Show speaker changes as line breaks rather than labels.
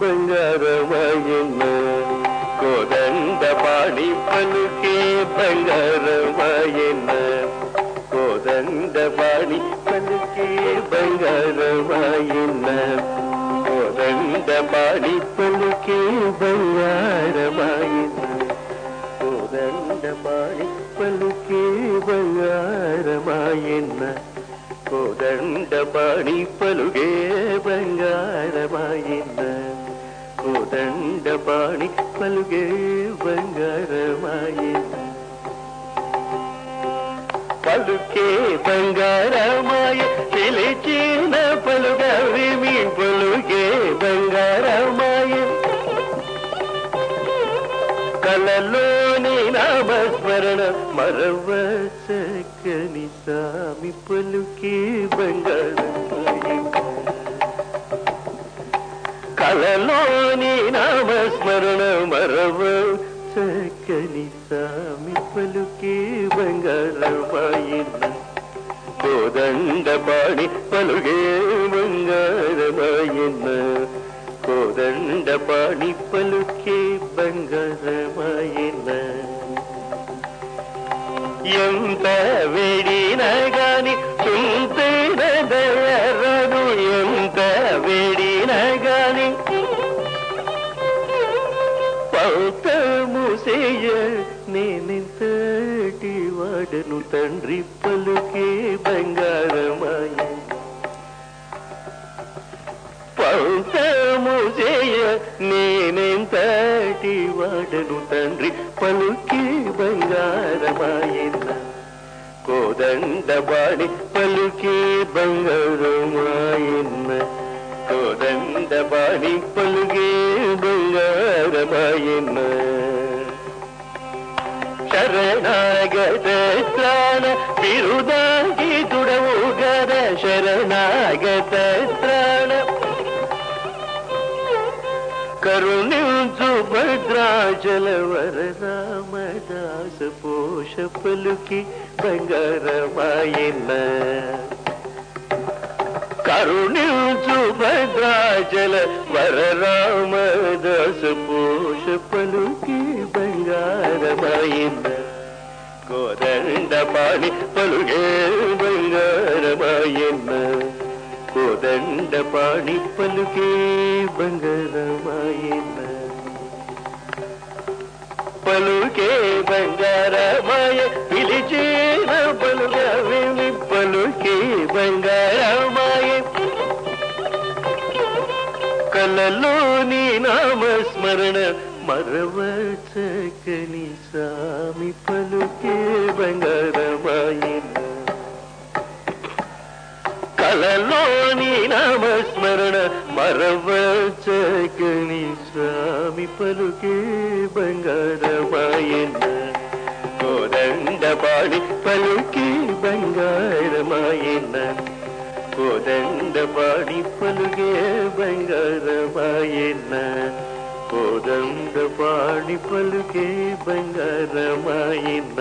ಬಂಗಾರವಾಯಿನ ಕೋದಂಡ ಪಾಣಿ ಪಲುಕೆ ಬಂಗಾರವಾಯಿನ ಕೋದಂಡ ಪಾಣಿ ಪಲುಕೆ ಬಂಗಾರವಾಯಿನ ಕೋದಂಡ ಪಾಣಿ ಪಲುಕೆ ಬಂಗಾರವಾಯಿನ கோதண்ட பாடி பலுக்கே பங்காரமாயின்ன கோதண்ட பாடி பலுகே ಬಂಗಾರವಾಗಿದ್ದ ಕೋದಂಡ ಪಾಣಿ ಮಲುಗೆ ಬಂಗಾರವಾಗಿದ್ದ பழுக்கே பங்காரமாய சிலை சீர்ந்த பழுகவி மீன் பழுகே பங்காரமாய கலலோனி நாமஸ்மரண மரவ சக்கனி சாமி பழுக்கே பங்காரமாய బంగారమాయ కలలోని నామస్మరణ మరవ చక్కని సామి పలుకే బంగారమాయన్న కోదండ పాడి పలుగే బంగారమాయన్న కోదండ పాడి పలుకే బంగారమాయన్న ఎంత వేడిన గాని వాడను తండ్రి పలుకే బంగారమాయ పౌతముసేయ నేనెంతటి వాడను తండ్రి పలుకే బంగారమాయన్న కోదండ బాడి పలుకే బంగారమాయన్న కోదండ బాడి పలుగే బంగారమాయన్న ಶರಣಾಗತಸ್ತ್ರಾನ ಬಿರುದಾಗಿ ತುಡವು ಗದ ಶರಣಾಗತಸ್ತ್ರಾನ ಕರುಣಿಂಚು ಭದ್ರಾಚಲವರ ರಾಮದಾಸ ಪೋಷ ಪಲುಕಿ ಬಂಗಾರಮಾಯಿಲ್ಲ కరుణించు భద్రాచల వర రామదాసు పోష పలుకి బ బంగారమాయన్న కోదండ పాణి పలుగే బంగారమాయన్న కోదండ పాణి పలుకే బంగారమాయన్న పలుకే బంగారమాయ పిలిచేన పలుగవి పలుకే బంగారమాయ కలలోని నామస్మరణ మరవచకని సామి పలుకే బంగారమాయన్న కలలోని నామస్మరణ మరవచకని స్వామి పలుకే బంగారమాయన్న కోదండ పాడి పలుకే బంగారమాయన్న కోదండ పాడి పలుకే బంగారమాయన్న కోదండ పాడి పలుకే బంగారమాయన్న